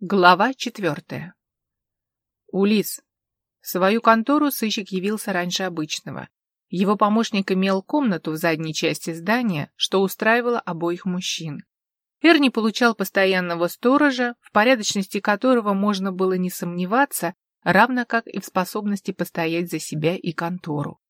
Глава четвертая. Улис. В свою контору сыщик явился раньше обычного. Его помощник имел комнату в задней части здания, что устраивало обоих мужчин. Эрни получал постоянного сторожа, в порядочности которого можно было не сомневаться, равно как и в способности постоять за себя и контору.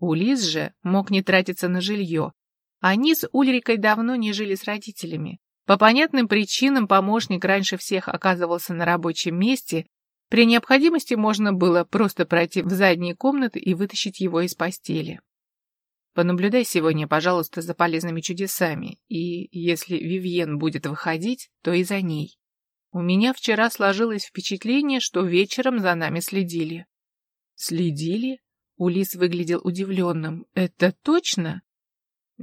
Улис же мог не тратиться на жилье. Они с Ульрикой давно не жили с родителями. По понятным причинам помощник раньше всех оказывался на рабочем месте, при необходимости можно было просто пройти в задние комнаты и вытащить его из постели. Понаблюдай сегодня, пожалуйста, за полезными чудесами, и если Вивьен будет выходить, то и за ней. У меня вчера сложилось впечатление, что вечером за нами следили. Следили? Улис выглядел удивленным. Это точно?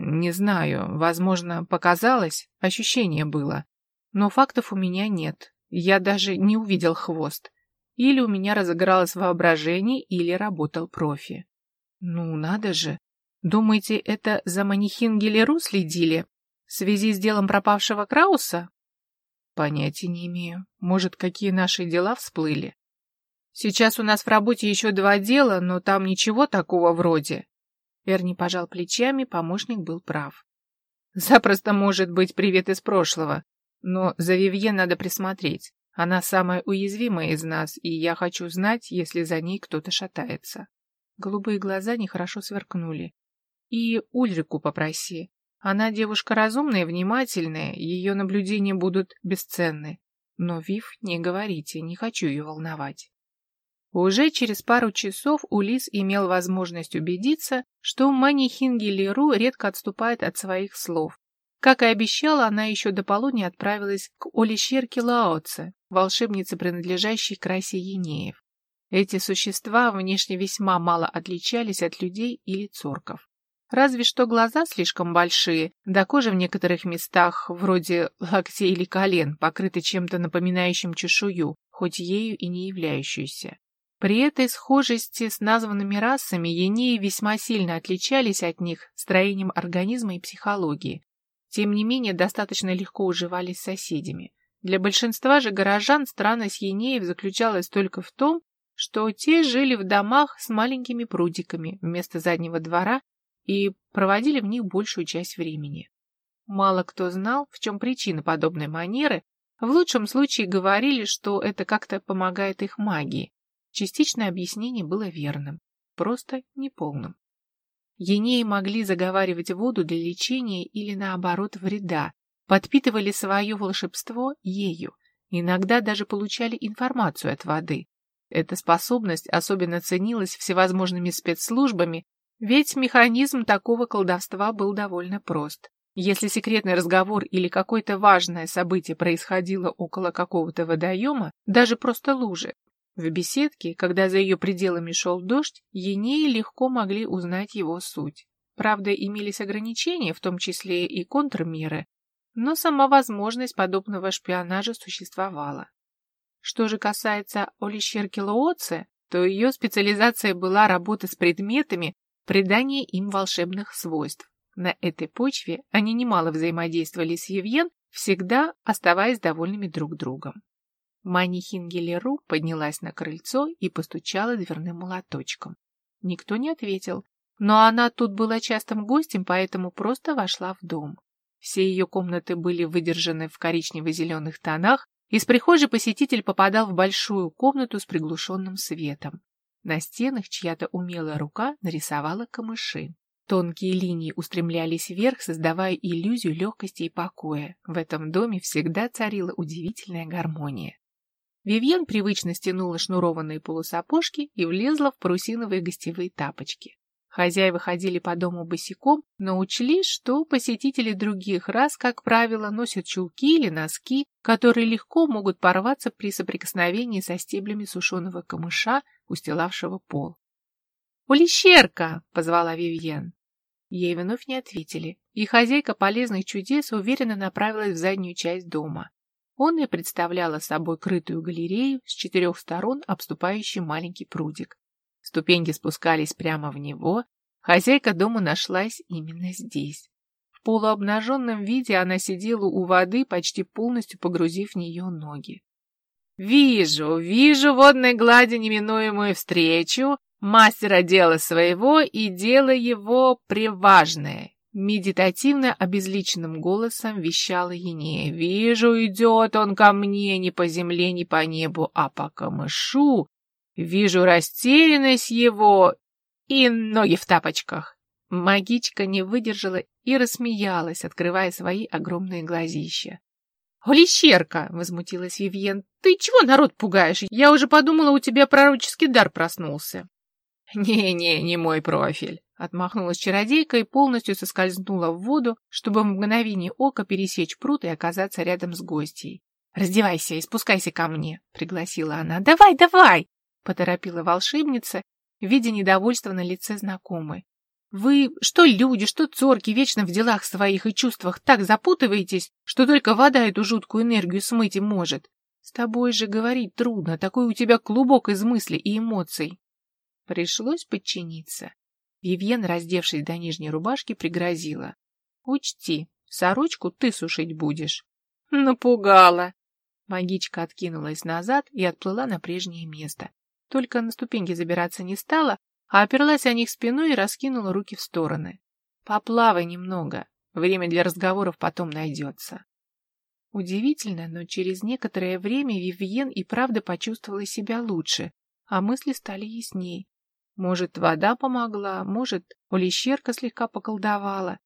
Не знаю, возможно, показалось, ощущение было. Но фактов у меня нет. Я даже не увидел хвост. Или у меня разыгралось воображение, или работал профи. Ну, надо же. Думаете, это за манихин Гелеру следили? В связи с делом пропавшего Крауса? Понятия не имею. Может, какие наши дела всплыли? Сейчас у нас в работе еще два дела, но там ничего такого вроде. Эрни пожал плечами, помощник был прав. Запросто может быть привет из прошлого, но за Вивье надо присмотреть. Она самая уязвимая из нас, и я хочу знать, если за ней кто-то шатается. Голубые глаза нехорошо сверкнули. И Ульрику попроси. Она девушка разумная внимательная, ее наблюдения будут бесценны. Но, Вив, не говорите, не хочу ее волновать. Уже через пару часов Улис имел возможность убедиться, что Мани Хингелеру редко отступает от своих слов. Как и обещала, она еще до полудня отправилась к Олещерке Лаоце, волшебнице, принадлежащей к расе Енеев. Эти существа внешне весьма мало отличались от людей или цорков. Разве что глаза слишком большие, да кожа в некоторых местах, вроде локтей или колен, покрыта чем-то напоминающим чешую, хоть ею и не являющуюся. При этой схожести с названными расами енеи весьма сильно отличались от них строением организма и психологии. Тем не менее, достаточно легко уживались с соседями. Для большинства же горожан странность енеев заключалась только в том, что те жили в домах с маленькими прудиками вместо заднего двора и проводили в них большую часть времени. Мало кто знал, в чем причина подобной манеры, в лучшем случае говорили, что это как-то помогает их магии, Частичное объяснение было верным, просто неполным. Енеи могли заговаривать воду для лечения или, наоборот, вреда, подпитывали свое волшебство ею, иногда даже получали информацию от воды. Эта способность особенно ценилась всевозможными спецслужбами, ведь механизм такого колдовства был довольно прост. Если секретный разговор или какое-то важное событие происходило около какого-то водоема, даже просто лужи, в беседке, когда за ее пределами шел дождь, енеи легко могли узнать его суть. Правда, имелись ограничения, в том числе и контрмеры, но сама возможность подобного шпионажа существовала. Что же касается Олищерки Лооце, то ее специализация была работа с предметами, придание им волшебных свойств. На этой почве они немало взаимодействовали с Евьен, всегда оставаясь довольными друг другом. Мани Хингелеру поднялась на крыльцо и постучала дверным молоточком. Никто не ответил, но она тут была частым гостем, поэтому просто вошла в дом. Все ее комнаты были выдержаны в коричнево-зеленых тонах, из прихожей посетитель попадал в большую комнату с приглушенным светом. На стенах чья-то умелая рука нарисовала камыши. Тонкие линии устремлялись вверх, создавая иллюзию легкости и покоя. В этом доме всегда царила удивительная гармония. Вивьен привычно стянула шнурованные полусапожки и влезла в парусиновые гостевые тапочки. Хозяева ходили по дому босиком, но учли, что посетители других раз, как правило, носят чулки или носки, которые легко могут порваться при соприкосновении со стеблями сушеного камыша, устилавшего пол. «Улищерка!» — позвала Вивьен. Ей вновь не ответили, и хозяйка полезных чудес уверенно направилась в заднюю часть дома. Он и представляла собой крытую галерею с четырех сторон, обступающий маленький прудик. Ступеньки спускались прямо в него. Хозяйка дома нашлась именно здесь. В полуобнаженном виде она сидела у воды, почти полностью погрузив в нее ноги. Вижу, вижу водной глади неминуемую встречу мастера дела своего и дело его преважное. Медитативно обезличенным голосом вещала Енея. «Вижу, идет он ко мне не по земле, не по небу, а по камышу. Вижу растерянность его и ноги в тапочках». Магичка не выдержала и рассмеялась, открывая свои огромные глазища. «Олещерка!» — возмутилась Вивьен. «Ты чего народ пугаешь? Я уже подумала, у тебя пророческий дар проснулся». «Не-не, не мой профиль», — отмахнулась чародейка и полностью соскользнула в воду, чтобы в мгновение ока пересечь пруд и оказаться рядом с гостьей. «Раздевайся и спускайся ко мне», — пригласила она. «Давай, давай!» — поторопила волшебница, видя недовольство на лице знакомой. Вы, что люди, что цорки, вечно в делах своих и чувствах так запутываетесь, что только вода эту жуткую энергию смыть и может. С тобой же говорить трудно, такой у тебя клубок из мыслей и эмоций. Пришлось подчиниться. Вивьен, раздевшись до нижней рубашки, пригрозила. Учти, сорочку ты сушить будешь. Напугала. Магичка откинулась назад и отплыла на прежнее место. Только на ступеньки забираться не стала, а оперлась о них спиной и раскинула руки в стороны. «Поплавай немного, время для разговоров потом найдется». Удивительно, но через некоторое время Вивьен и правда почувствовала себя лучше, а мысли стали ясней. Может, вода помогла, может, улещерка слегка поколдовала.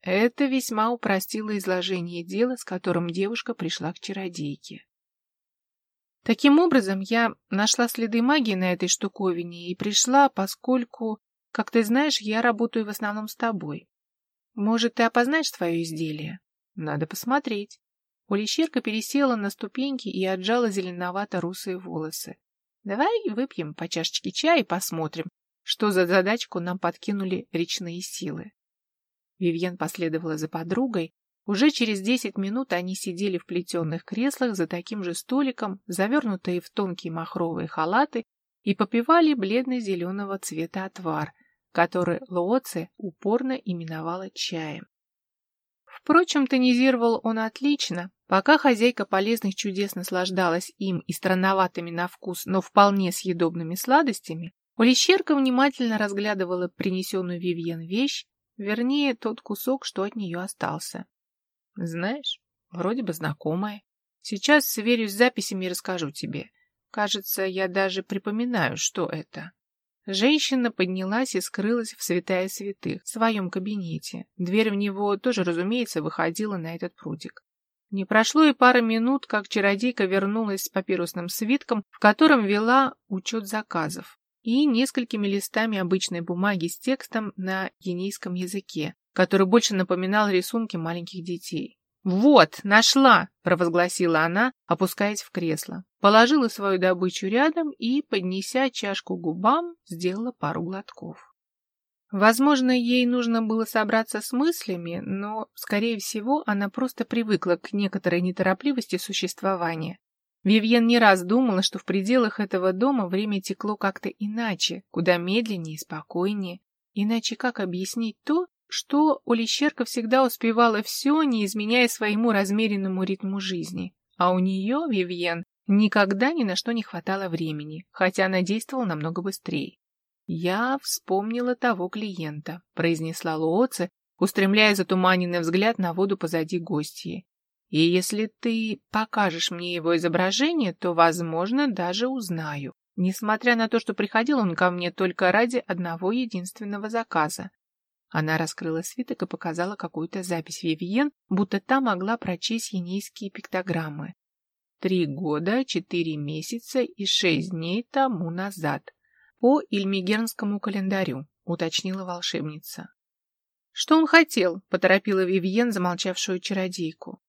Это весьма упростило изложение дела, с которым девушка пришла к чародейке. Таким образом, я нашла следы магии на этой штуковине и пришла, поскольку, как ты знаешь, я работаю в основном с тобой. Может, ты опознаешь свое изделие? Надо посмотреть. Улищерка пересела на ступеньки и отжала зеленовато-русые волосы. Давай выпьем по чашечке чая и посмотрим, что за задачку нам подкинули речные силы. Вивьен последовала за подругой, уже через десять минут они сидели в плетеных креслах за таким же столиком, завернутые в тонкие махровые халаты, и попивали бледно-зеленого цвета отвар, который Лооце упорно именовала чаем. Впрочем, тонизировал он отлично. Пока хозяйка полезных чудес наслаждалась им и странноватыми на вкус, но вполне съедобными сладостями, Улещерка внимательно разглядывала принесенную Вивьен вещь, вернее, тот кусок, что от нее остался. Знаешь, вроде бы знакомая. Сейчас сверюсь с записями и расскажу тебе. Кажется, я даже припоминаю, что это. Женщина поднялась и скрылась в святая святых, в своем кабинете. Дверь в него тоже, разумеется, выходила на этот прудик. Не прошло и пары минут, как чародейка вернулась с папирусным свитком, в котором вела учет заказов, и несколькими листами обычной бумаги с текстом на генийском языке, который больше напоминал рисунки маленьких детей. «Вот, нашла!» — провозгласила она, опускаясь в кресло. Положила свою добычу рядом и, поднеся чашку губам, сделала пару глотков. Возможно, ей нужно было собраться с мыслями, но, скорее всего, она просто привыкла к некоторой неторопливости существования. Вивьен не раз думала, что в пределах этого дома время текло как-то иначе, куда медленнее и спокойнее. Иначе как объяснить то, что Олещерка всегда успевала все, не изменяя своему размеренному ритму жизни. А у нее, Вивьен, никогда ни на что не хватало времени, хотя она действовала намного быстрее. «Я вспомнила того клиента», — произнесла Лооце, устремляя затуманенный взгляд на воду позади гостьи. «И если ты покажешь мне его изображение, то, возможно, даже узнаю, несмотря на то, что приходил он ко мне только ради одного единственного заказа. Она раскрыла свиток и показала какую-то запись Вивьен, будто та могла прочесть енейские пиктограммы. Три года, четыре месяца и шесть дней тому назад. По Ильмигернскому календарю, уточнила волшебница. Что он хотел? Поторопила Вивьен, замолчавшую чародейку.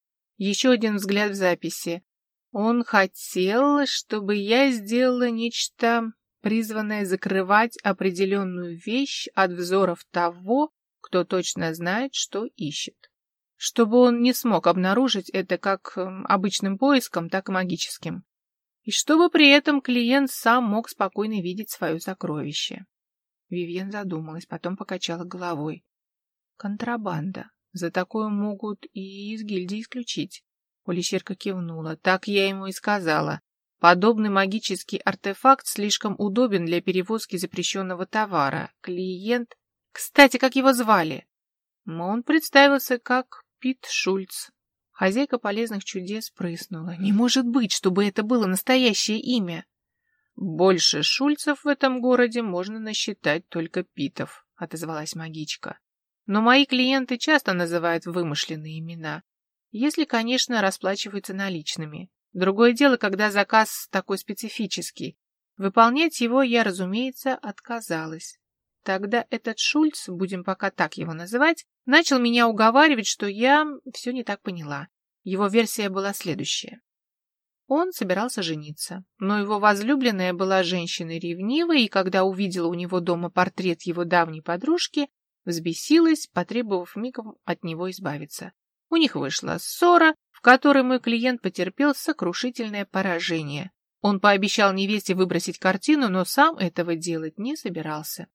Еще один взгляд в записи. Он хотел, чтобы я сделала нечто призванная закрывать определенную вещь от взоров того, кто точно знает, что ищет. Чтобы он не смог обнаружить это как эм, обычным поиском, так и магическим. И чтобы при этом клиент сам мог спокойно видеть свое сокровище. Вивьен задумалась, потом покачала головой. Контрабанда. За такое могут и из гильдии исключить. Полищерка кивнула. Так я ему и сказала. Подобный магический артефакт слишком удобен для перевозки запрещенного товара. Клиент... Кстати, как его звали? Он представился как Пит Шульц. Хозяйка полезных чудес прыснула. Не может быть, чтобы это было настоящее имя. Больше Шульцев в этом городе можно насчитать только Питов, отозвалась магичка. Но мои клиенты часто называют вымышленные имена, если, конечно, расплачиваются наличными. Другое дело, когда заказ такой специфический. Выполнять его я, разумеется, отказалась. Тогда этот Шульц, будем пока так его называть, начал меня уговаривать, что я все не так поняла. Его версия была следующая. Он собирался жениться, но его возлюбленная была женщиной ревнивой, и когда увидела у него дома портрет его давней подружки, взбесилась, потребовав мигом от него избавиться. У них вышла ссора, в которой мой клиент потерпел сокрушительное поражение. Он пообещал невесте выбросить картину, но сам этого делать не собирался.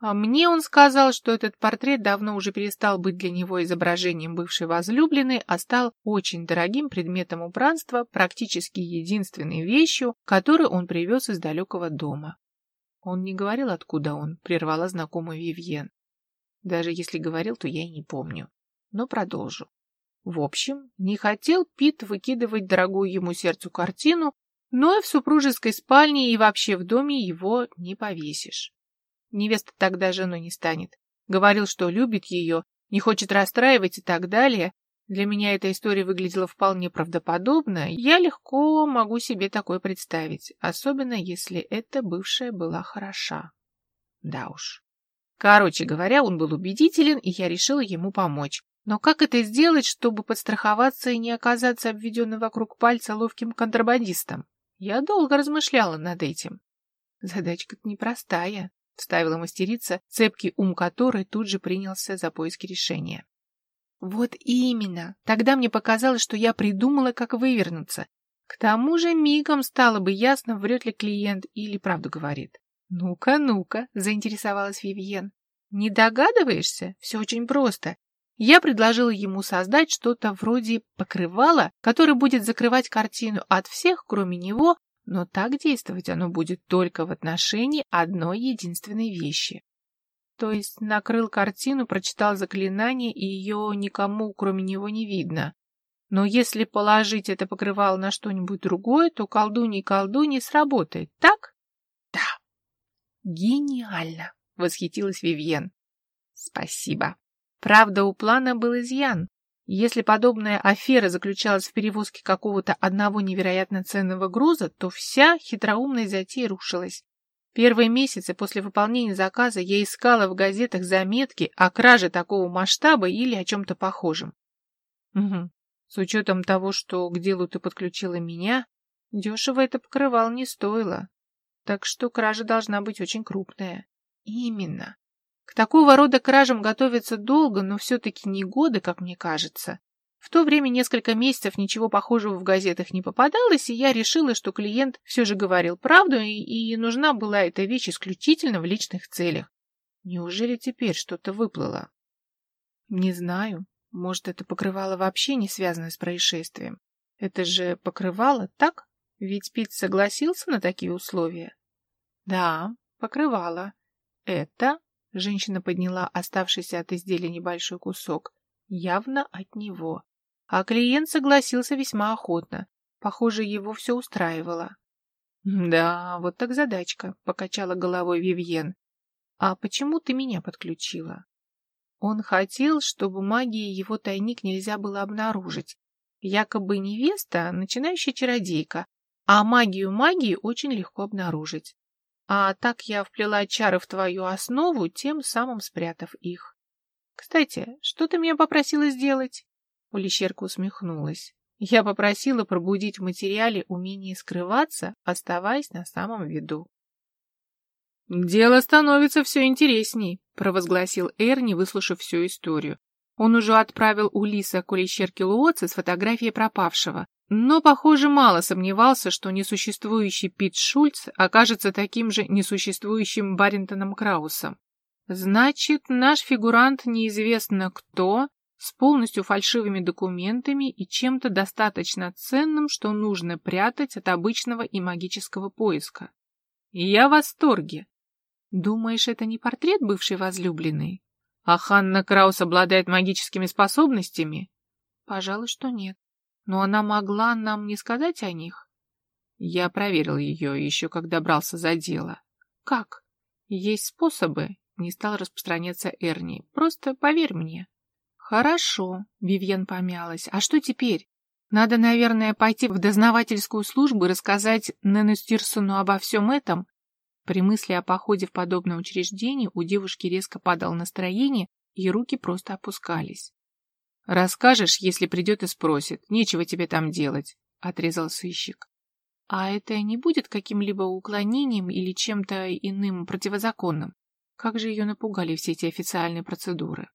А мне он сказал, что этот портрет давно уже перестал быть для него изображением бывшей возлюбленной, а стал очень дорогим предметом убранства, практически единственной вещью, которую он привез из далекого дома. Он не говорил, откуда он, прервала знакомый Вивьен. Даже если говорил, то я и не помню. Но продолжу. В общем, не хотел Пит выкидывать дорогую ему сердцу картину, но и в супружеской спальне и вообще в доме его не повесишь. Невеста тогда женой не станет. Говорил, что любит ее, не хочет расстраивать и так далее. Для меня эта история выглядела вполне правдоподобно. Я легко могу себе такое представить, особенно если эта бывшая была хороша. Да уж. Короче говоря, он был убедителен, и я решила ему помочь. Но как это сделать, чтобы подстраховаться и не оказаться обведенным вокруг пальца ловким контрабандистом? Я долго размышляла над этим. Задачка-то непростая, — вставила мастерица, цепкий ум которой тут же принялся за поиски решения. Вот именно. Тогда мне показалось, что я придумала, как вывернуться. К тому же мигом стало бы ясно, врет ли клиент или правду говорит. «Ну-ка, ну-ка», — заинтересовалась Вивьен. «Не догадываешься? Все очень просто. Я предложила ему создать что-то вроде покрывала, которое будет закрывать картину от всех, кроме него, но так действовать оно будет только в отношении одной единственной вещи. То есть накрыл картину, прочитал заклинание, и ее никому, кроме него, не видно. Но если положить это покрывало на что-нибудь другое, то колдунья и колдунья сработает, так? Да. Гениально, восхитилась Вивьен. Спасибо. Правда, у плана был изъян. Если подобная афера заключалась в перевозке какого-то одного невероятно ценного груза, то вся хитроумная затея рушилась. Первые месяцы после выполнения заказа я искала в газетах заметки о краже такого масштаба или о чем-то похожем. Угу. С учетом того, что к делу ты подключила меня, дешево это покрывал не стоило. Так что кража должна быть очень крупная. Именно. К такого рода кражам готовятся долго, но все-таки не годы, как мне кажется. В то время несколько месяцев ничего похожего в газетах не попадалось, и я решила, что клиент все же говорил правду, и, и нужна была эта вещь исключительно в личных целях. Неужели теперь что-то выплыло? Не знаю. Может, это покрывало вообще не связано с происшествием. Это же покрывало, так? Ведь Пит согласился на такие условия. Да, покрывало. Это Женщина подняла оставшийся от изделия небольшой кусок. Явно от него. А клиент согласился весьма охотно. Похоже, его все устраивало. «Да, вот так задачка», — покачала головой Вивьен. «А почему ты меня подключила?» Он хотел, чтобы магией его тайник нельзя было обнаружить. Якобы невеста — начинающая чародейка, а магию магии очень легко обнаружить. А так я вплела чары в твою основу, тем самым спрятав их. Кстати, что ты меня попросила сделать? Улищерка усмехнулась. Я попросила пробудить в материале умение скрываться, оставаясь на самом виду. «Дело становится все интересней», — провозгласил Эрни, выслушав всю историю. Он уже отправил Улиса к Улищерке Луоце с фотографией пропавшего, но, похоже, мало сомневался, что несуществующий Пит Шульц окажется таким же несуществующим Баринтоном Краусом. Значит, наш фигурант неизвестно кто с полностью фальшивыми документами и чем-то достаточно ценным, что нужно прятать от обычного и магического поиска. Я в восторге. Думаешь, это не портрет бывшей возлюбленной? А Ханна Краус обладает магическими способностями? Пожалуй, что нет. Но она могла нам не сказать о них? Я проверил ее еще когда брался за дело. Как? Есть способы, не стал распространяться Эрни. Просто поверь мне. Хорошо, Вивьен помялась. А что теперь? Надо, наверное, пойти в дознавательскую службу и рассказать Нэну Стирсону обо всем этом. При мысли о походе в подобное учреждение у девушки резко падало настроение, и руки просто опускались. «Расскажешь, если придет и спросит. Нечего тебе там делать», — отрезал сыщик. «А это не будет каким-либо уклонением или чем-то иным противозаконным? Как же ее напугали все эти официальные процедуры?»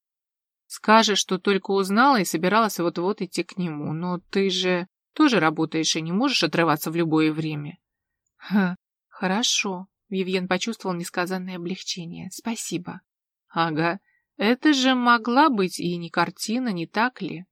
Скажешь, что только узнала и собиралась вот-вот идти к нему, но ты же тоже работаешь и не можешь отрываться в любое время. Ха, хорошо. Вивьен почувствовал несказанное облегчение. Спасибо. Ага, это же могла быть и не картина, не так ли?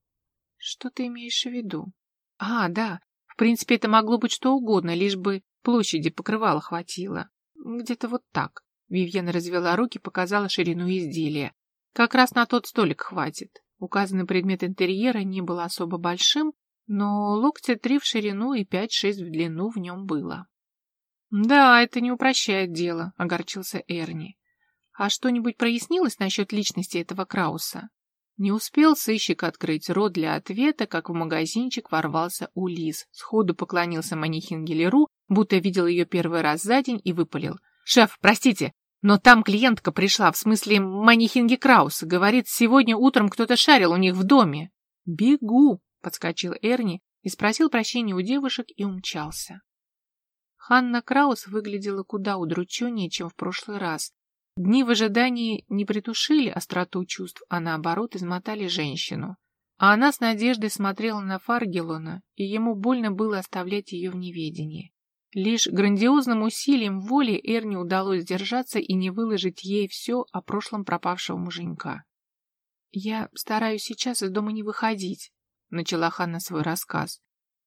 Что ты имеешь в виду? А, да, в принципе, это могло быть что угодно, лишь бы площади покрывала хватило. Где-то вот так. Вивьен развела руки, показала ширину изделия. Как раз на тот столик хватит. Указанный предмет интерьера не был особо большим, но локтя три в ширину и пять-шесть в длину в нем было. «Да, это не упрощает дело», — огорчился Эрни. «А что-нибудь прояснилось насчет личности этого Крауса?» Не успел сыщик открыть рот для ответа, как в магазинчик ворвался Улис, сходу поклонился Манихингелеру, будто видел ее первый раз за день и выпалил. «Шеф, простите, но там клиентка пришла, в смысле Манихинги Краус, говорит, сегодня утром кто-то шарил у них в доме. «Бегу!» — подскочил Эрни и спросил прощения у девушек и умчался. Ханна Краус выглядела куда удрученнее, чем в прошлый раз. Дни в ожидании не притушили остроту чувств, а наоборот измотали женщину. А она с надеждой смотрела на Фаргелона, и ему больно было оставлять ее в неведении. Лишь грандиозным усилием воли Эрни удалось сдержаться и не выложить ей все о прошлом пропавшего муженька. «Я стараюсь сейчас из дома не выходить», — начала Ханна свой рассказ.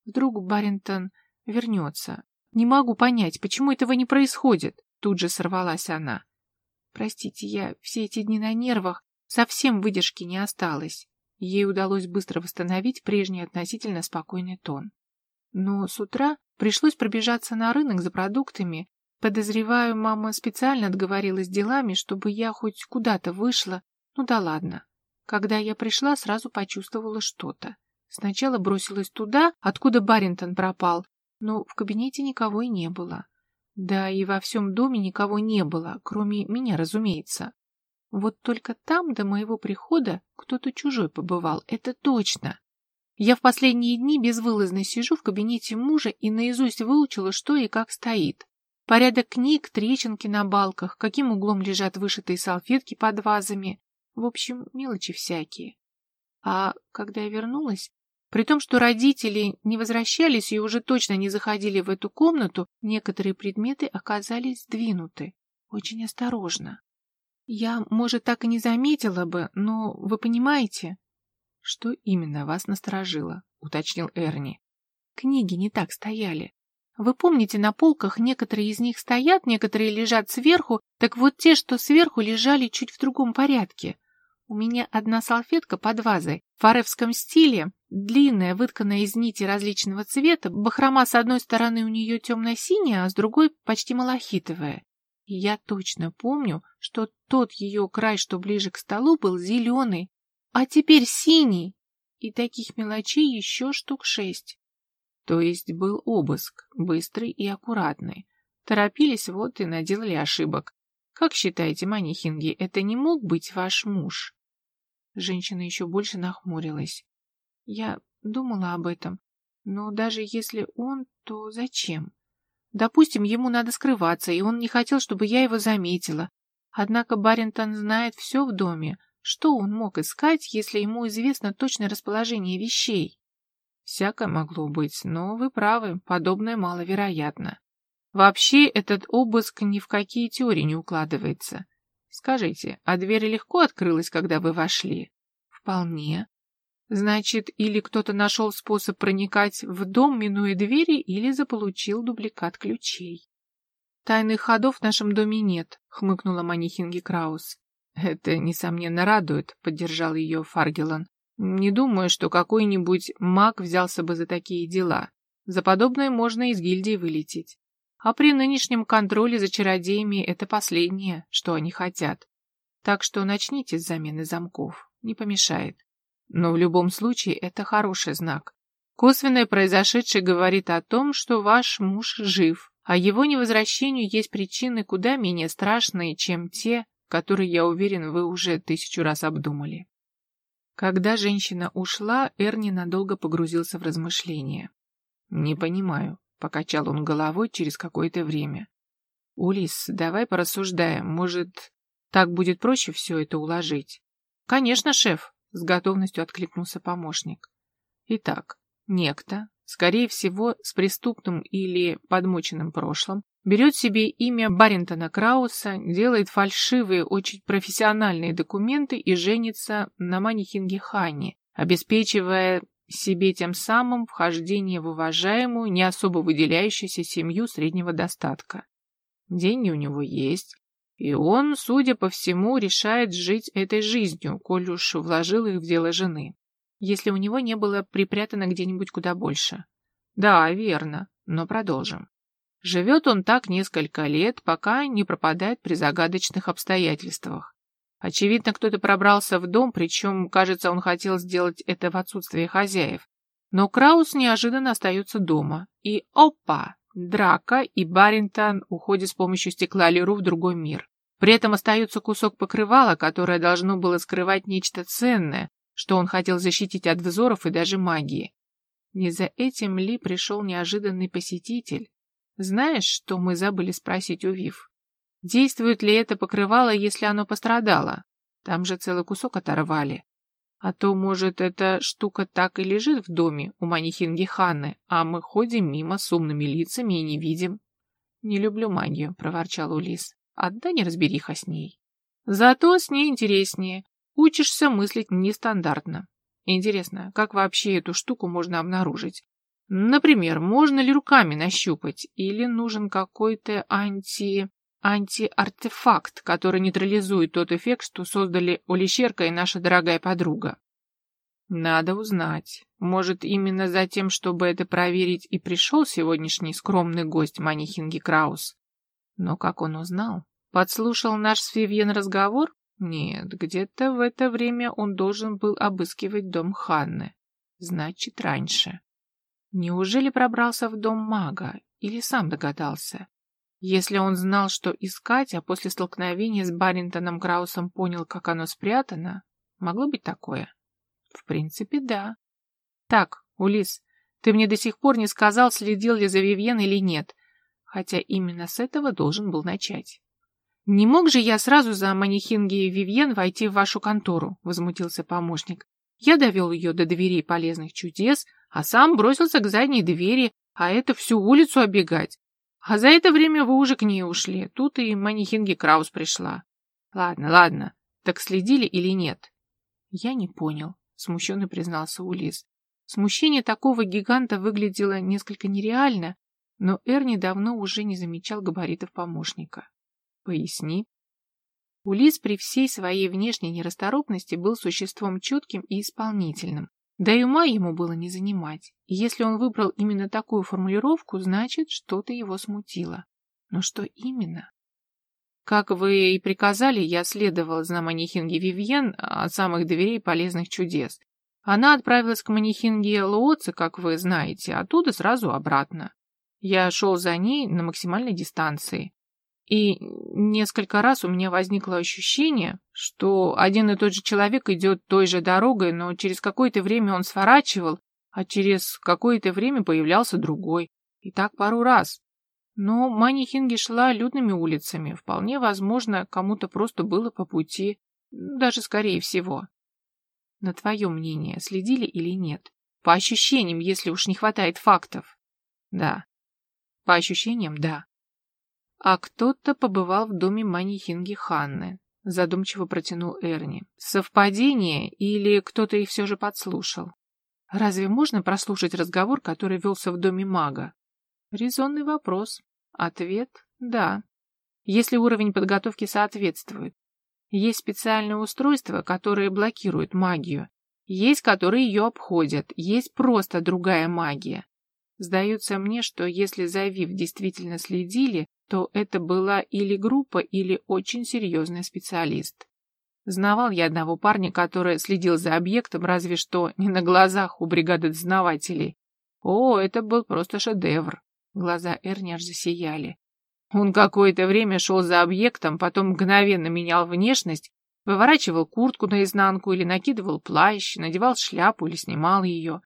«Вдруг Баринтон вернется. Не могу понять, почему этого не происходит?» Тут же сорвалась она. «Простите, я все эти дни на нервах, совсем выдержки не осталось». Ей удалось быстро восстановить прежний относительно спокойный тон. Но с утра пришлось пробежаться на рынок за продуктами. Подозреваю, мама специально отговорилась делами, чтобы я хоть куда-то вышла. Ну да ладно. Когда я пришла, сразу почувствовала что-то. Сначала бросилась туда, откуда Баринтон пропал, но в кабинете никого и не было. Да и во всем доме никого не было, кроме меня, разумеется. Вот только там до моего прихода кто-то чужой побывал, это точно. Я в последние дни безвылазно сижу в кабинете мужа и наизусть выучила, что и как стоит. Порядок книг, трещинки на балках, каким углом лежат вышитые салфетки под вазами. В общем, мелочи всякие. А когда я вернулась, при том, что родители не возвращались и уже точно не заходили в эту комнату, некоторые предметы оказались сдвинуты. Очень осторожно. Я, может, так и не заметила бы, но вы понимаете, «Что именно вас насторожило?» — уточнил Эрни. «Книги не так стояли. Вы помните, на полках некоторые из них стоят, некоторые лежат сверху, так вот те, что сверху, лежали чуть в другом порядке. У меня одна салфетка под вазой, в фаревском стиле, длинная, вытканная из нити различного цвета, бахрома с одной стороны у нее темно-синяя, а с другой почти малахитовая. И я точно помню, что тот ее край, что ближе к столу, был зеленый, а теперь синий. И таких мелочей еще штук шесть. То есть был обыск, быстрый и аккуратный. Торопились вот и наделали ошибок. Как считаете, Манихинги, это не мог быть ваш муж? Женщина еще больше нахмурилась. Я думала об этом, но даже если он, то зачем? Допустим, ему надо скрываться, и он не хотел, чтобы я его заметила. Однако Баринтон знает все в доме, что он мог искать, если ему известно точное расположение вещей? Всякое могло быть, но вы правы, подобное маловероятно. Вообще этот обыск ни в какие теории не укладывается. Скажите, а дверь легко открылась, когда вы вошли? Вполне. Значит, или кто-то нашел способ проникать в дом, минуя двери, или заполучил дубликат ключей. «Тайных ходов в нашем доме нет», — хмыкнула Манихинги Краус. «Это, несомненно, радует», — поддержал ее Фаргелан. «Не думаю, что какой-нибудь маг взялся бы за такие дела. За подобное можно из гильдии вылететь. А при нынешнем контроле за чародеями это последнее, что они хотят. Так что начните с замены замков, не помешает. Но в любом случае это хороший знак. Косвенное произошедшее говорит о том, что ваш муж жив, а его невозвращению есть причины куда менее страшные, чем те, которые, я уверен, вы уже тысячу раз обдумали. Когда женщина ушла, Эрни надолго погрузился в размышления. «Не понимаю», — покачал он головой через какое-то время. «Улис, давай порассуждаем. Может, так будет проще все это уложить?» «Конечно, шеф», — с готовностью откликнулся помощник. «Итак, некто, скорее всего, с преступным или подмоченным прошлым, берет себе имя Баринтона Крауса, делает фальшивые, очень профессиональные документы и женится на Манихинге Ханне, обеспечивая себе тем самым вхождение в уважаемую, не особо выделяющуюся семью среднего достатка. Деньги у него есть, и он, судя по всему, решает жить этой жизнью, коль уж вложил их в дело жены, если у него не было припрятано где-нибудь куда больше. Да, верно, но продолжим. Живет он так несколько лет, пока не пропадает при загадочных обстоятельствах. Очевидно, кто-то пробрался в дом, причем, кажется, он хотел сделать это в отсутствие хозяев. Но Краус неожиданно остается дома. И опа! Драка, и Баринтон уходит с помощью стекла Леру в другой мир. При этом остается кусок покрывала, которое должно было скрывать нечто ценное, что он хотел защитить от взоров и даже магии. Не за этим ли пришел неожиданный посетитель? Знаешь, что мы забыли спросить у Вив? Действует ли это покрывало, если оно пострадало? Там же целый кусок оторвали. А то, может, эта штука так и лежит в доме у манихинги Ханны, а мы ходим мимо с умными лицами и не видим. Не люблю магию, проворчал Улис. Отда не разбериха с ней. Зато с ней интереснее. Учишься мыслить нестандартно. Интересно, как вообще эту штуку можно обнаружить? Например, можно ли руками нащупать, или нужен какой-то анти антиартефакт, который нейтрализует тот эффект, что создали Олещерка и наша дорогая подруга. Надо узнать. Может, именно за тем, чтобы это проверить, и пришел сегодняшний скромный гость Манихинги Краус. Но как он узнал? Подслушал наш с Вивьен разговор? Нет, где-то в это время он должен был обыскивать дом Ханны. Значит, раньше. Неужели пробрался в дом мага? Или сам догадался? Если он знал, что искать, а после столкновения с Баринтоном Краусом понял, как оно спрятано, могло быть такое? В принципе, да. Так, Улис, ты мне до сих пор не сказал, следил ли за Вивьен или нет, хотя именно с этого должен был начать. «Не мог же я сразу за манихинги Вивьен войти в вашу контору?» — возмутился помощник. Я довел ее до дверей полезных чудес, а сам бросился к задней двери, а это всю улицу оббегать. А за это время вы уже к ней ушли. Тут и Манихинги Краус пришла. Ладно, ладно. Так следили или нет? Я не понял, смущенно признался Улис. Смущение такого гиганта выглядело несколько нереально, но Эрни давно уже не замечал габаритов помощника. Поясни. Улис при всей своей внешней нерасторопности был существом чутким и исполнительным. Да и ума ему было не занимать. И если он выбрал именно такую формулировку, значит, что-то его смутило. Но что именно? Как вы и приказали, я следовал за манихинге Вивьен от самых дверей полезных чудес. Она отправилась к манихинге Лооце, как вы знаете, оттуда сразу обратно. Я шел за ней на максимальной дистанции. И несколько раз у меня возникло ощущение, что один и тот же человек идет той же дорогой, но через какое-то время он сворачивал, а через какое-то время появлялся другой. И так пару раз. Но Мани Хинги шла людными улицами. Вполне возможно, кому-то просто было по пути. Даже скорее всего. На твое мнение, следили или нет? По ощущениям, если уж не хватает фактов. Да. По ощущениям, да. А кто-то побывал в доме Манихинги Ханны. задумчиво протянул Эрни. Совпадение или кто-то их все же подслушал? Разве можно прослушать разговор, который велся в доме мага? Резонный вопрос. Ответ – да. Если уровень подготовки соответствует. Есть специальные устройства, которые блокируют магию. Есть, которые ее обходят. Есть просто другая магия. Сдается мне, что если за Вив действительно следили, то это была или группа, или очень серьезный специалист. Знавал я одного парня, который следил за объектом, разве что не на глазах у бригады дознавателей. О, это был просто шедевр. Глаза Эрни аж засияли. Он какое-то время шел за объектом, потом мгновенно менял внешность, выворачивал куртку наизнанку или накидывал плащ, надевал шляпу или снимал ее.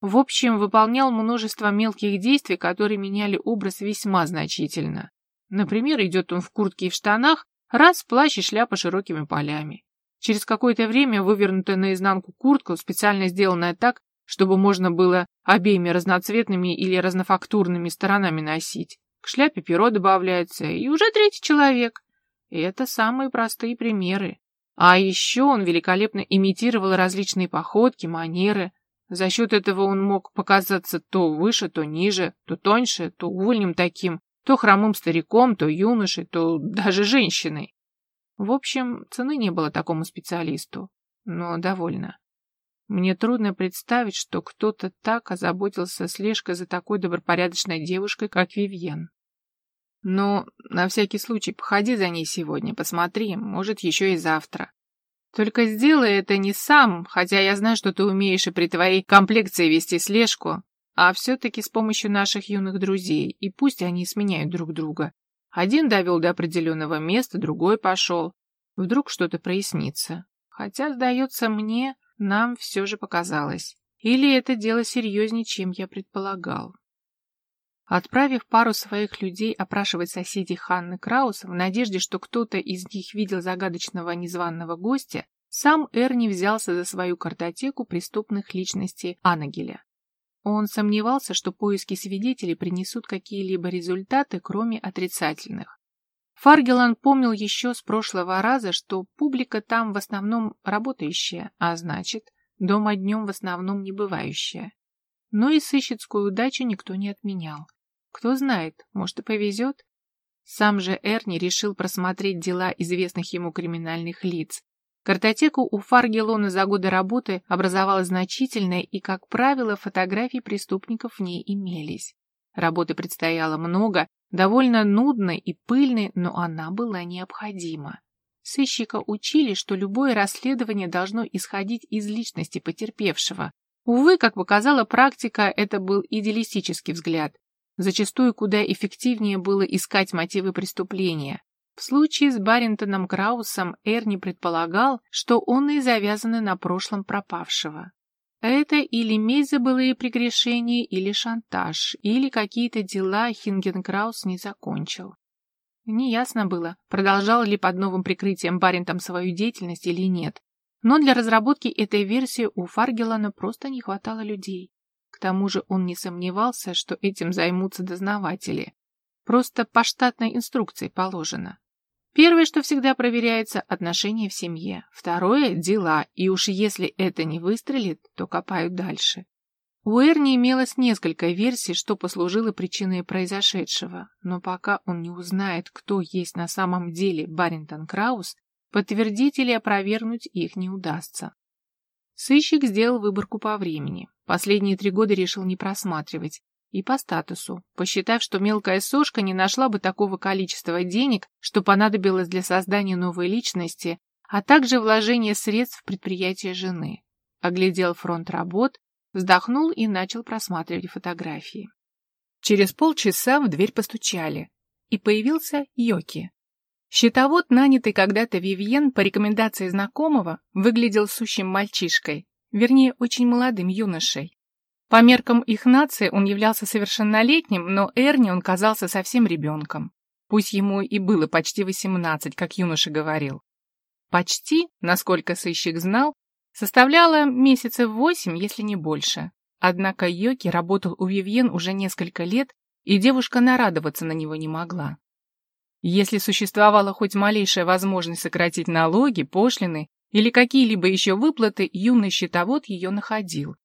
В общем, выполнял множество мелких действий, которые меняли образ весьма значительно. Например, идет он в куртке и в штанах, раз плащ и шляпа широкими полями. Через какое-то время вывернутая наизнанку куртка, специально сделанная так, чтобы можно было обеими разноцветными или разнофактурными сторонами носить. К шляпе перо добавляется, и уже третий человек. И это самые простые примеры. А еще он великолепно имитировал различные походки, манеры, за счет этого он мог показаться то выше, то ниже, то тоньше, то увольнем таким, то хромым стариком, то юношей, то даже женщиной. В общем, цены не было такому специалисту, но довольно. Мне трудно представить, что кто-то так озаботился слежкой за такой добропорядочной девушкой, как Вивьен. Но на всякий случай походи за ней сегодня, посмотри, может, еще и завтра. Только сделай это не сам, хотя я знаю, что ты умеешь и при твоей комплекции вести слежку, а все-таки с помощью наших юных друзей, и пусть они сменяют друг друга. Один довел до определенного места, другой пошел. Вдруг что-то прояснится. Хотя, сдается мне, нам все же показалось. Или это дело серьезнее, чем я предполагал. Отправив пару своих людей опрашивать соседей Ханны Краус в надежде, что кто-то из них видел загадочного незваного гостя, сам Эрни взялся за свою картотеку преступных личностей Анагеля. Он сомневался, что поиски свидетелей принесут какие-либо результаты, кроме отрицательных. Фаргелан помнил еще с прошлого раза, что публика там в основном работающая, а значит, дома днем в основном не бывающая. Но и сыщицкую удачу никто не отменял. Кто знает, может и повезет. Сам же Эрни решил просмотреть дела известных ему криминальных лиц. Картотеку у Фаргелона за годы работы образовалась значительная и, как правило, фотографии преступников в ней имелись. Работы предстояло много, довольно нудной и пыльной, но она была необходима. Сыщика учили, что любое расследование должно исходить из личности потерпевшего. Увы, как показала практика, это был идеалистический взгляд. Зачастую куда эффективнее было искать мотивы преступления. В случае с Баринтоном Краусом Эрни предполагал, что он и завязаны на прошлом пропавшего. Это или месть за былые прегрешения, или шантаж, или какие-то дела Хингенкраус не закончил. Неясно было, продолжал ли под новым прикрытием Баринтом свою деятельность или нет. Но для разработки этой версии у Фаргелана просто не хватало людей. К тому же он не сомневался, что этим займутся дознаватели. Просто по штатной инструкции положено. Первое, что всегда проверяется – отношения в семье. Второе – дела, и уж если это не выстрелит, то копают дальше. У Эрни имелось несколько версий, что послужило причиной произошедшего, но пока он не узнает, кто есть на самом деле Баринтон Краус, подтвердить или опровергнуть их не удастся. Сыщик сделал выборку по времени. Последние три года решил не просматривать. И по статусу, посчитав, что мелкая сошка не нашла бы такого количества денег, что понадобилось для создания новой личности, а также вложения средств в предприятие жены. Оглядел фронт работ, вздохнул и начал просматривать фотографии. Через полчаса в дверь постучали, и появился Йоки. Щитовод, нанятый когда-то Вивьен по рекомендации знакомого, выглядел сущим мальчишкой, вернее, очень молодым юношей. По меркам их нации он являлся совершеннолетним, но Эрни он казался совсем ребенком. Пусть ему и было почти восемнадцать, как юноша говорил. Почти, насколько сыщик знал, составляло месяцев восемь, если не больше. Однако Йоки работал у Вивьен уже несколько лет, и девушка нарадоваться на него не могла. Если существовала хоть малейшая возможность сократить налоги, пошлины или какие-либо еще выплаты, юный счетовод ее находил.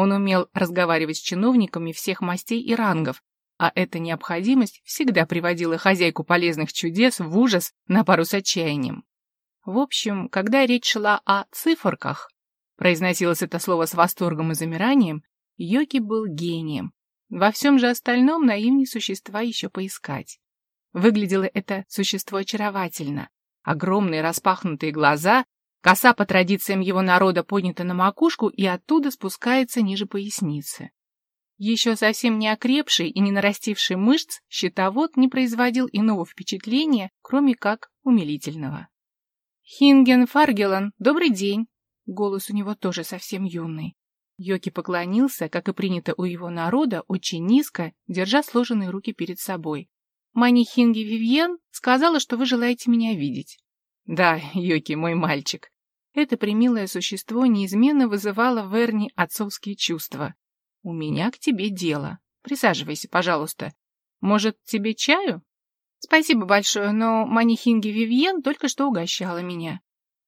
Он умел разговаривать с чиновниками всех мастей и рангов, а эта необходимость всегда приводила хозяйку полезных чудес в ужас на пару с отчаянием. В общем, когда речь шла о циферках, произносилось это слово с восторгом и замиранием, Йоки был гением. Во всем же остальном наивнее существа еще поискать. Выглядело это существо очаровательно. Огромные распахнутые глаза, коса по традициям его народа поднята на макушку и оттуда спускается ниже поясницы. Еще совсем не окрепший и не нарастивший мышц, щитовод не производил иного впечатления, кроме как умилительного. «Хинген Фаргелан, добрый день!» Голос у него тоже совсем юный. Йоки поклонился, как и принято у его народа, очень низко, держа сложенные руки перед собой. «Мани Хинги Вивьен сказала, что вы желаете меня видеть». «Да, Йоки, мой мальчик». Это примилое существо неизменно вызывало в Эрни отцовские чувства. «У меня к тебе дело. Присаживайся, пожалуйста. Может, тебе чаю?» «Спасибо большое, но Манихинги Вивьен только что угощала меня».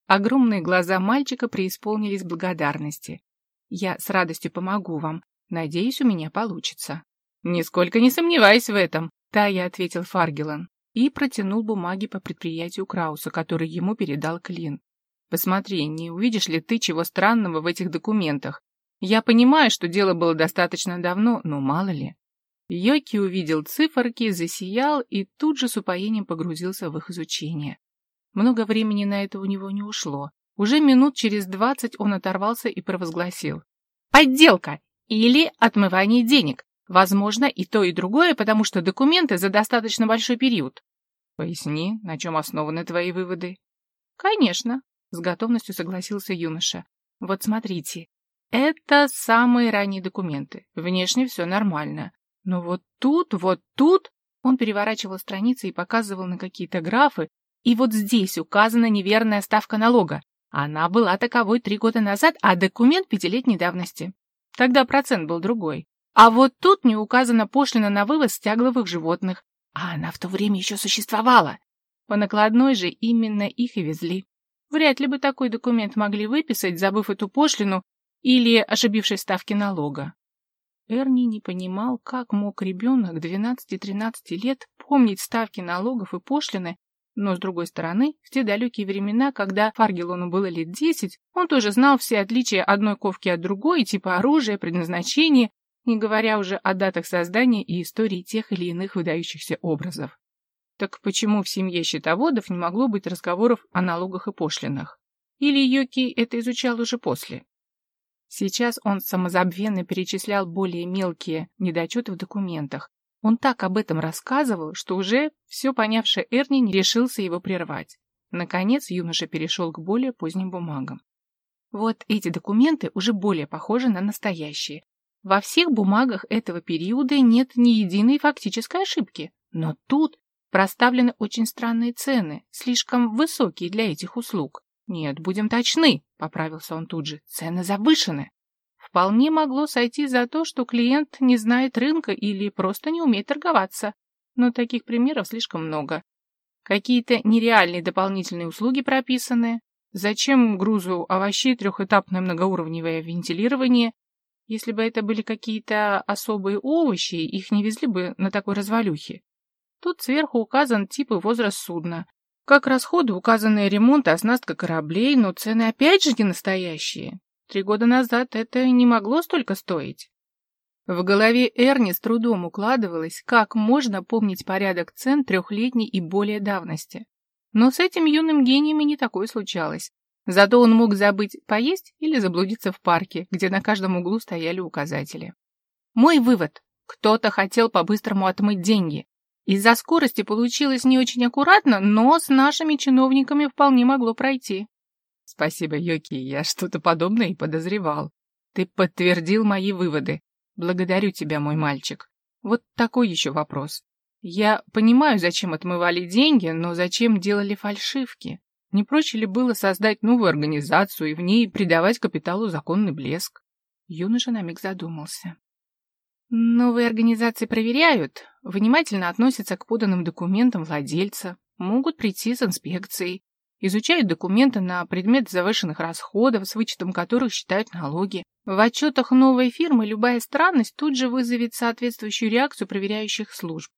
Огромные глаза мальчика преисполнились благодарности. «Я с радостью помогу вам. Надеюсь, у меня получится». «Нисколько не сомневаюсь в этом», — Тая ответил Фаргелан и протянул бумаги по предприятию Крауса, который ему передал Клин. «Посмотри, не увидишь ли ты чего странного в этих документах? Я понимаю, что дело было достаточно давно, но мало ли. Йоки увидел циферки, засиял и тут же с упоением погрузился в их изучение. Много времени на это у него не ушло. Уже минут через двадцать он оторвался и провозгласил. «Подделка! Или отмывание денег! Возможно, и то, и другое, потому что документы за достаточно большой период». «Поясни, на чем основаны твои выводы?» «Конечно», — с готовностью согласился юноша. «Вот смотрите, это самые ранние документы. Внешне все нормально. Но вот тут, вот тут... Он переворачивал страницы и показывал на какие-то графы, и вот здесь указана неверная ставка налога. Она была таковой три года назад, а документ пятилетней давности. Тогда процент был другой. А вот тут не указана пошлина на вывоз стягловых животных, а она в то время еще существовала. По накладной же именно их и везли. Вряд ли бы такой документ могли выписать, забыв эту пошлину или ошибившись ставки налога. Эрни не понимал, как мог ребенок 12-13 лет помнить ставки налогов и пошлины, но, с другой стороны, в те далекие времена, когда Фаргелону было лет 10, он тоже знал все отличия одной ковки от другой, типа оружия, предназначения, не говоря уже о датах создания и истории тех или иных выдающихся образов. Так почему в семье счетоводов не могло быть разговоров о налогах и пошлинах? Или Йоки это изучал уже после? Сейчас он самозабвенно перечислял более мелкие недочеты в документах. Он так об этом рассказывал, что уже все понявший Эрни не решился его прервать. Наконец юноша перешел к более поздним бумагам. Вот эти документы уже более похожи на настоящие. Во всех бумагах этого периода нет ни единой фактической ошибки. Но тут проставлены очень странные цены, слишком высокие для этих услуг. «Нет, будем точны», — поправился он тут же, — «цены завышены». Вполне могло сойти за то, что клиент не знает рынка или просто не умеет торговаться. Но таких примеров слишком много. Какие-то нереальные дополнительные услуги прописаны. Зачем грузу овощей трехэтапное многоуровневое вентилирование? Если бы это были какие-то особые овощи, их не везли бы на такой развалюхе. Тут сверху указан тип и возраст судна, как расходы, указанные ремонт и оснастка кораблей, но цены опять же не настоящие. Три года назад это не могло столько стоить. В голове Эрни с трудом укладывалось, как можно помнить порядок цен трехлетней и более давности. Но с этим юным гением и не такое случалось. Зато он мог забыть поесть или заблудиться в парке, где на каждом углу стояли указатели. Мой вывод. Кто-то хотел по-быстрому отмыть деньги, из-за скорости получилось не очень аккуратно, но с нашими чиновниками вполне могло пройти. Спасибо, Йоки, я что-то подобное и подозревал. Ты подтвердил мои выводы. Благодарю тебя, мой мальчик. Вот такой еще вопрос. Я понимаю, зачем отмывали деньги, но зачем делали фальшивки? Не проще ли было создать новую организацию и в ней придавать капиталу законный блеск? Юноша на миг задумался. Новые организации проверяют, внимательно относятся к поданным документам владельца, могут прийти с инспекцией, изучают документы на предмет завышенных расходов, с вычетом которых считают налоги. В отчетах новой фирмы любая странность тут же вызовет соответствующую реакцию проверяющих служб.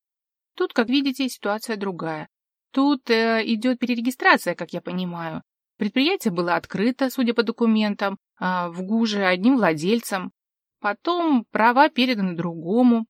Тут, как видите, ситуация другая. Тут э, идет перерегистрация, как я понимаю. Предприятие было открыто, судя по документам, э, в ГУЖе одним владельцем. Потом права переданы другому.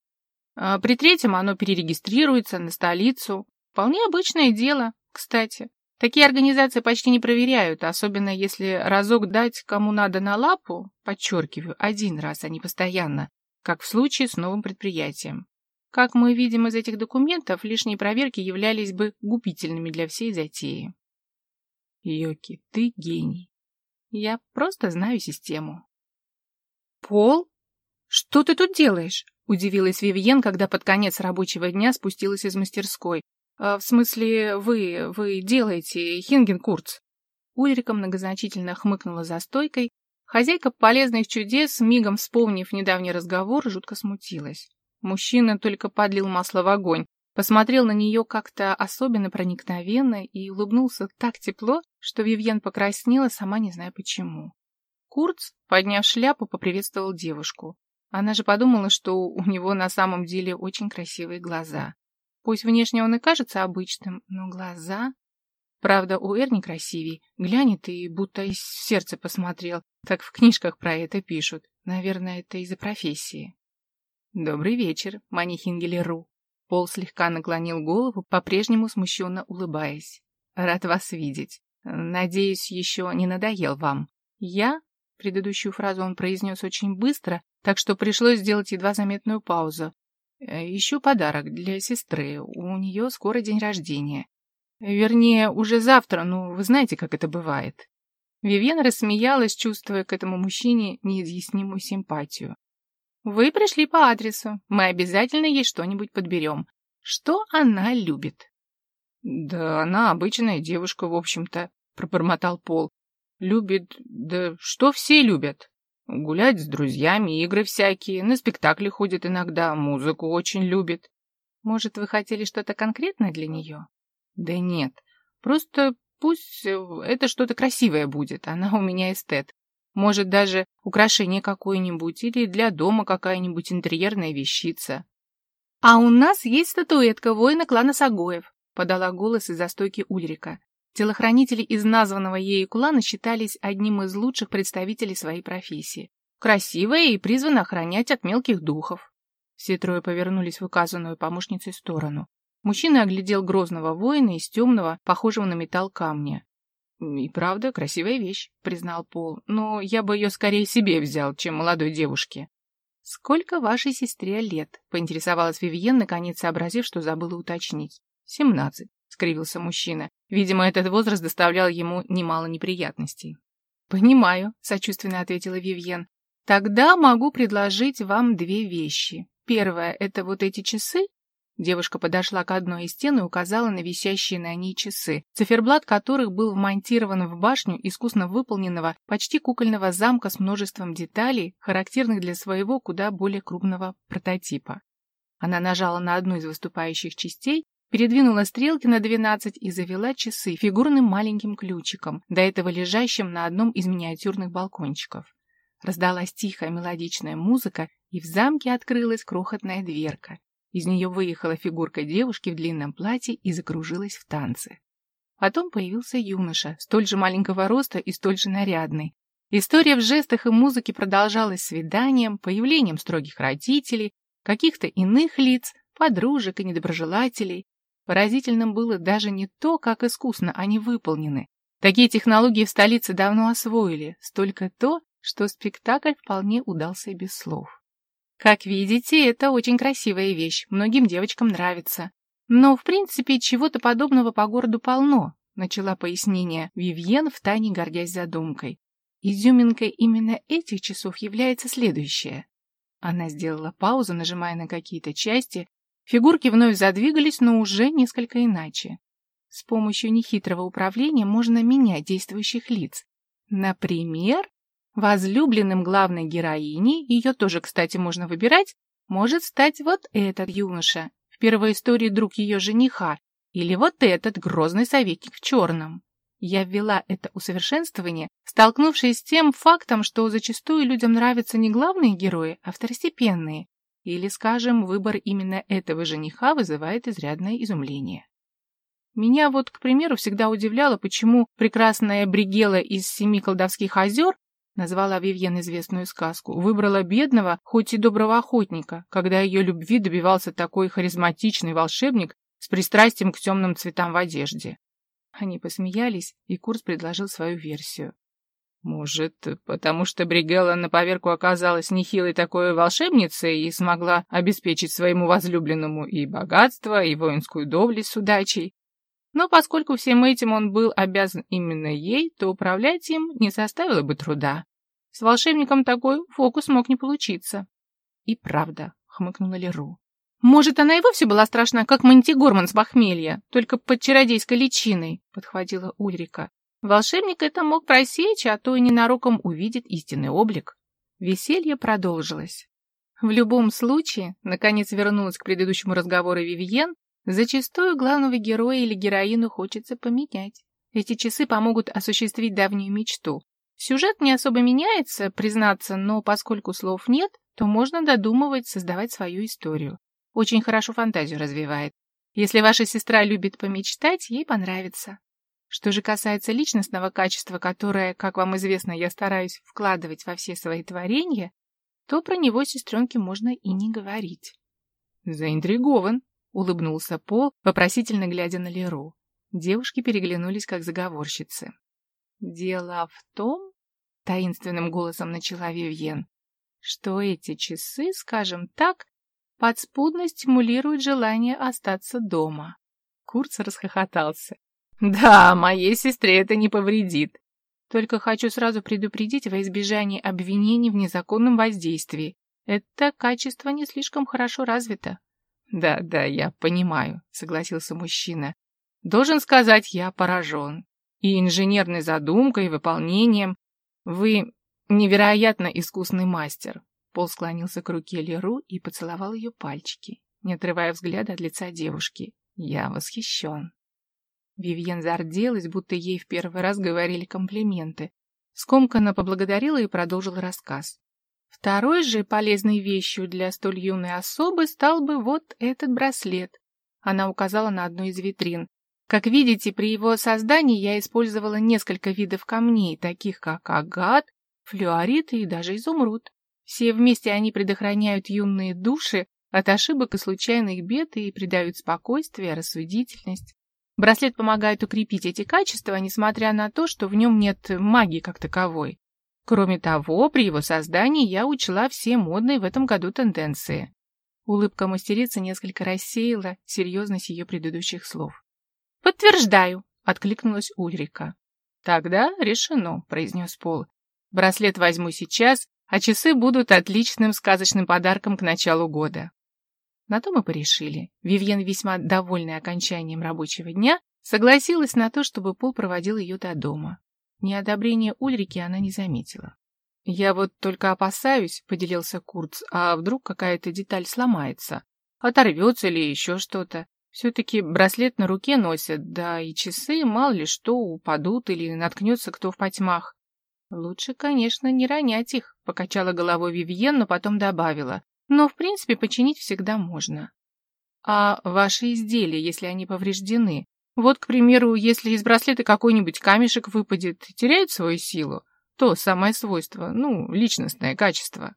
Э, при третьем оно перерегистрируется на столицу. Вполне обычное дело, кстати. Такие организации почти не проверяют, особенно если разок дать кому надо на лапу, подчеркиваю, один раз, а не постоянно, как в случае с новым предприятием. Как мы видим из этих документов, лишние проверки являлись бы губительными для всей затеи. Йоки, ты гений. Я просто знаю систему. Пол? Что ты тут делаешь? Удивилась Вивьен, когда под конец рабочего дня спустилась из мастерской. А, в смысле, вы, вы делаете Хингенкурц? Ульрика многозначительно хмыкнула за стойкой. Хозяйка полезных чудес, мигом вспомнив недавний разговор, жутко смутилась. Мужчина только подлил масло в огонь, посмотрел на нее как-то особенно проникновенно и улыбнулся так тепло, что Вивьен покраснела, сама не зная почему. Курц, подняв шляпу, поприветствовал девушку. Она же подумала, что у него на самом деле очень красивые глаза. Пусть внешне он и кажется обычным, но глаза... Правда, у Эрни красивей. Глянет и будто из сердца посмотрел. Так в книжках про это пишут. Наверное, это из-за профессии. «Добрый вечер, Манихингели Ру». Пол слегка наклонил голову, по-прежнему смущенно улыбаясь. «Рад вас видеть. Надеюсь, еще не надоел вам. Я...» Предыдущую фразу он произнес очень быстро, так что пришлось сделать едва заметную паузу. «Ищу подарок для сестры. У нее скоро день рождения. Вернее, уже завтра, но вы знаете, как это бывает». Вивьен рассмеялась, чувствуя к этому мужчине неизъяснимую симпатию. Вы пришли по адресу. Мы обязательно ей что-нибудь подберем. Что она любит? Да она обычная девушка, в общем-то, пробормотал Пол. Любит, да что все любят? Гулять с друзьями, игры всякие, на спектакли ходит иногда, музыку очень любит. Может, вы хотели что-то конкретное для нее? Да нет, просто пусть это что-то красивое будет, она у меня эстет. Может, даже украшение какое-нибудь или для дома какая-нибудь интерьерная вещица. «А у нас есть статуэтка воина клана Сагоев», — подала голос из-за стойки Ульрика. Телохранители из названного ею клана считались одним из лучших представителей своей профессии. Красивая и призвана охранять от мелких духов. Все трое повернулись в указанную помощницей сторону. Мужчина оглядел грозного воина из темного, похожего на металл камня. «И правда, красивая вещь», — признал Пол. «Но я бы ее скорее себе взял, чем молодой девушке». «Сколько вашей сестре лет?» — поинтересовалась Вивьен, наконец сообразив, что забыла уточнить. «Семнадцать», — скривился мужчина. Видимо, этот возраст доставлял ему немало неприятностей. «Понимаю», — сочувственно ответила Вивьен. «Тогда могу предложить вам две вещи. Первое — это вот эти часы, Девушка подошла к одной из стен и указала на висящие на ней часы, циферблат которых был вмонтирован в башню искусно выполненного, почти кукольного замка с множеством деталей, характерных для своего куда более крупного прототипа. Она нажала на одну из выступающих частей, передвинула стрелки на 12 и завела часы фигурным маленьким ключиком, до этого лежащим на одном из миниатюрных балкончиков. Раздалась тихая мелодичная музыка, и в замке открылась крохотная дверка. Из нее выехала фигурка девушки в длинном платье и закружилась в танце. Потом появился юноша, столь же маленького роста и столь же нарядный. История в жестах и музыке продолжалась свиданием, появлением строгих родителей, каких-то иных лиц, подружек и недоброжелателей. Поразительным было даже не то, как искусно они выполнены. Такие технологии в столице давно освоили, столько то, что спектакль вполне удался без слов. Как видите, это очень красивая вещь, многим девочкам нравится. Но, в принципе, чего-то подобного по городу полно, начала пояснение Вивьен, втайне гордясь задумкой. Изюминкой именно этих часов является следующее. Она сделала паузу, нажимая на какие-то части. Фигурки вновь задвигались, но уже несколько иначе. С помощью нехитрого управления можно менять действующих лиц. Например, Возлюбленным главной героини, ее тоже, кстати, можно выбирать, может стать вот этот юноша, в первой истории друг ее жениха, или вот этот грозный советник в черном. Я ввела это усовершенствование, столкнувшись с тем фактом, что зачастую людям нравятся не главные герои, а второстепенные. Или, скажем, выбор именно этого жениха вызывает изрядное изумление. Меня вот, к примеру, всегда удивляло, почему прекрасная Бригела из «Семи колдовских озер» назвала Вивьен известную сказку, выбрала бедного, хоть и доброго охотника, когда ее любви добивался такой харизматичный волшебник с пристрастием к темным цветам в одежде. Они посмеялись, и Курс предложил свою версию. Может, потому что Бригелла на поверку оказалась нехилой такой волшебницей и смогла обеспечить своему возлюбленному и богатство, и воинскую доблесть с удачей. Но поскольку всем этим он был обязан именно ей, то управлять им не составило бы труда. С волшебником такой фокус мог не получиться. И правда, хмыкнула Леру. Может, она и вовсе была страшна, как Монтигорман с похмелья, только под чародейской личиной, подхватила Ульрика. Волшебник это мог просечь, а то и ненароком увидит истинный облик. Веселье продолжилось. В любом случае, наконец вернулась к предыдущему разговору Вивьен, зачастую главного героя или героину хочется поменять. Эти часы помогут осуществить давнюю мечту. Сюжет не особо меняется, признаться, но поскольку слов нет, то можно додумывать, создавать свою историю. Очень хорошо фантазию развивает. Если ваша сестра любит помечтать, ей понравится. Что же касается личностного качества, которое, как вам известно, я стараюсь вкладывать во все свои творения, то про него сестренке можно и не говорить. Заинтригован, улыбнулся Пол, вопросительно глядя на Леру. Девушки переглянулись, как заговорщицы. «Дело в том, — таинственным голосом начала Вивьен, — что эти часы, скажем так, подспудно стимулируют желание остаться дома». Курц расхохотался. Да, моей сестре это не повредит. Только хочу сразу предупредить во избежание обвинений в незаконном воздействии. Это качество не слишком хорошо развито. Да, да, я понимаю, согласился мужчина. Должен сказать, я поражен. И инженерной задумкой, и выполнением. Вы невероятно искусный мастер. Пол склонился к руке Леру и поцеловал ее пальчики, не отрывая взгляда от лица девушки. Я восхищен. Вивьен зарделась, будто ей в первый раз говорили комплименты. Скомканно поблагодарила и продолжила рассказ. Второй же полезной вещью для столь юной особы стал бы вот этот браслет. Она указала на одну из витрин. Как видите, при его создании я использовала несколько видов камней, таких как агат, флюорит и даже изумруд. Все вместе они предохраняют юные души от ошибок и случайных бед и придают спокойствие, рассудительность. Браслет помогает укрепить эти качества, несмотря на то, что в нем нет магии как таковой. Кроме того, при его создании я учла все модные в этом году тенденции. Улыбка мастерицы несколько рассеяла серьезность ее предыдущих слов. «Подтверждаю», — откликнулась Ульрика. «Тогда решено», — произнес Пол. «Браслет возьму сейчас, а часы будут отличным сказочным подарком к началу года». На то мы порешили. Вивьен, весьма довольная окончанием рабочего дня, согласилась на то, чтобы Пол проводил ее до дома. Неодобрение Ульрики она не заметила. «Я вот только опасаюсь», — поделился Курц, «а вдруг какая-то деталь сломается? Оторвется или еще что-то? Все-таки браслет на руке носят, да и часы, мало ли что, упадут или наткнется кто в потьмах». «Лучше, конечно, не ронять их», — покачала головой Вивьен, но потом добавила. Но, в принципе, починить всегда можно. А ваши изделия, если они повреждены? Вот, к примеру, если из браслета какой-нибудь камешек выпадет, теряют свою силу? То самое свойство, ну, личностное качество.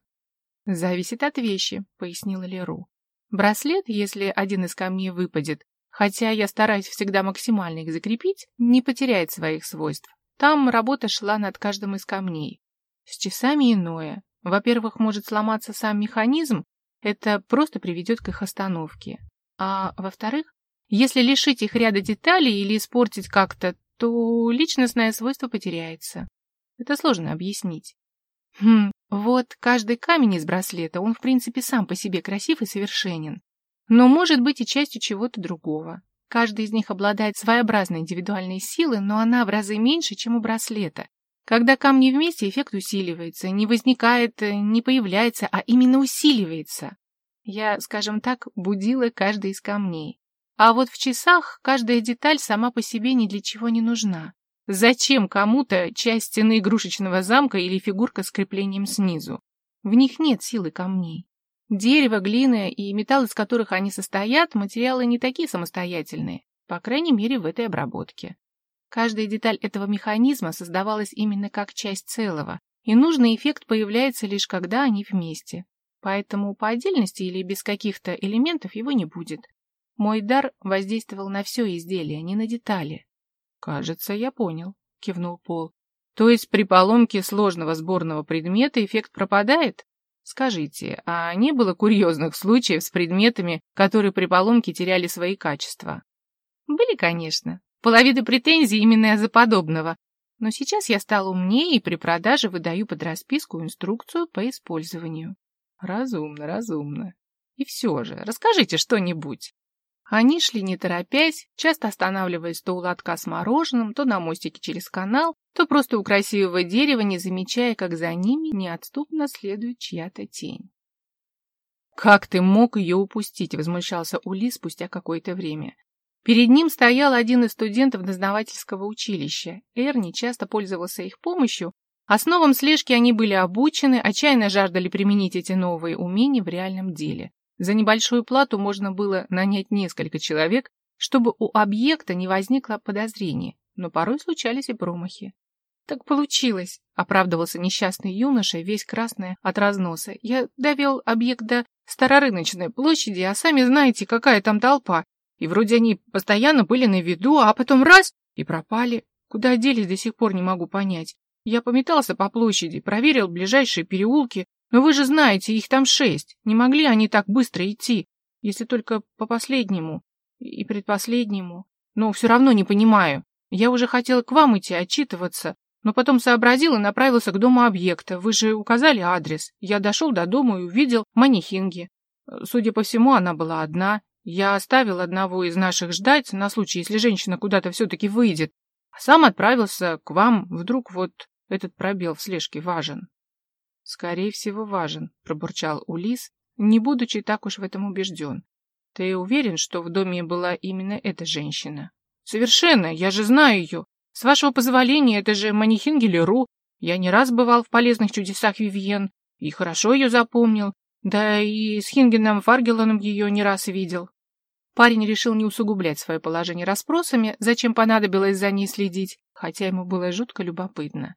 Зависит от вещи, пояснила Леру. Браслет, если один из камней выпадет, хотя я стараюсь всегда максимально их закрепить, не потеряет своих свойств. Там работа шла над каждым из камней. С часами иное. Во-первых, может сломаться сам механизм, это просто приведет к их остановке. А во-вторых, если лишить их ряда деталей или испортить как-то, то личностное свойство потеряется. Это сложно объяснить. Хм, вот каждый камень из браслета, он в принципе сам по себе красив и совершенен, но может быть и частью чего-то другого. Каждый из них обладает своеобразной индивидуальной силой, но она в разы меньше, чем у браслета. Когда камни вместе, эффект усиливается, не возникает, не появляется, а именно усиливается. Я, скажем так, будила каждый из камней. А вот в часах каждая деталь сама по себе ни для чего не нужна. Зачем кому-то часть стены игрушечного замка или фигурка с креплением снизу? В них нет силы камней. Дерево, глина и металл, из которых они состоят, материалы не такие самостоятельные, по крайней мере в этой обработке. Каждая деталь этого механизма создавалась именно как часть целого, и нужный эффект появляется лишь когда они вместе. Поэтому по отдельности или без каких-то элементов его не будет. Мой дар воздействовал на все изделие, не на детали. «Кажется, я понял», — кивнул Пол. «То есть при поломке сложного сборного предмета эффект пропадает? Скажите, а не было курьезных случаев с предметами, которые при поломке теряли свои качества?» «Были, конечно. Половина претензий именно из-за подобного. Но сейчас я стал умнее и при продаже выдаю под расписку инструкцию по использованию». «Разумно, разумно. И все же, расскажите что-нибудь». Они шли не торопясь, часто останавливаясь то у лотка с мороженым, то на мостике через канал, то просто у красивого дерева, не замечая, как за ними неотступно следует чья-то тень. «Как ты мог ее упустить?» — возмущался Ули спустя какое-то время. Перед ним стоял один из студентов дознавательского училища. Эрни часто пользовался их помощью, Основам слежки они были обучены, отчаянно жаждали применить эти новые умения в реальном деле. За небольшую плату можно было нанять несколько человек, чтобы у объекта не возникло подозрений, но порой случались и промахи. «Так получилось», — оправдывался несчастный юноша, весь красный от разноса. «Я довел объект до Старорыночной площади, а сами знаете, какая там толпа. И вроде они постоянно были на виду, а потом раз — и пропали. Куда делись, до сих пор не могу понять. Я пометался по площади, проверил ближайшие переулки, но вы же знаете, их там шесть. Не могли они так быстро идти, если только по последнему и предпоследнему. Но все равно не понимаю. Я уже хотел к вам идти отчитываться, но потом сообразил и направился к дому объекта. Вы же указали адрес. Я дошел до дома и увидел Манихинги. Судя по всему, она была одна. Я оставил одного из наших ждать на случай, если женщина куда-то все-таки выйдет, сам отправился к вам. Вдруг вот этот пробел в слежке важен. Скорее всего, важен, пробурчал Улис, не будучи так уж в этом убежден. Ты уверен, что в доме была именно эта женщина? Совершенно, я же знаю ее. С вашего позволения, это же Манихин Гелеру. Я не раз бывал в полезных чудесах Вивьен и хорошо ее запомнил. Да и с Хингеном Фаргелоном ее не раз видел. Парень решил не усугублять свое положение расспросами, зачем понадобилось за ней следить, хотя ему было жутко любопытно.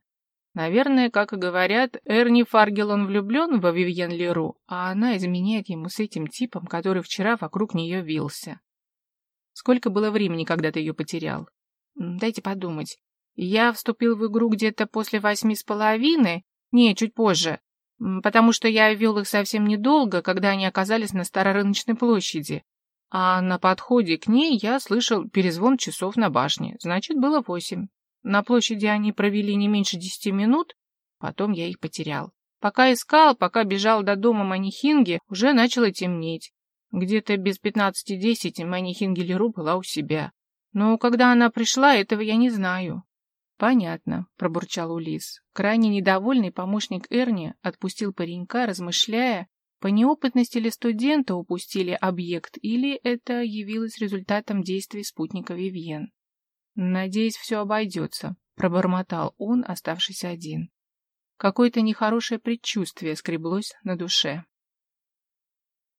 Наверное, как и говорят, Эрни Фаргелон влюблен во Вивьен Леру, а она изменяет ему с этим типом, который вчера вокруг нее вился. Сколько было времени, когда ты ее потерял? Дайте подумать. Я вступил в игру где-то после восьми с половиной, не, чуть позже, потому что я вел их совсем недолго, когда они оказались на Старорыночной площади. А на подходе к ней я слышал перезвон часов на башне, значит, было восемь. На площади они провели не меньше десяти минут, потом я их потерял. Пока искал, пока бежал до дома Манихинги, уже начало темнеть. Где-то без пятнадцати десять Манихинги Леру была у себя. Но когда она пришла, этого я не знаю. «Понятно», — пробурчал Улис. Крайне недовольный помощник Эрни отпустил паренька, размышляя, по неопытности ли студента упустили объект или это явилось результатом действий спутника Вивьен. «Надеюсь, все обойдется», — пробормотал он, оставшись один. Какое-то нехорошее предчувствие скреблось на душе.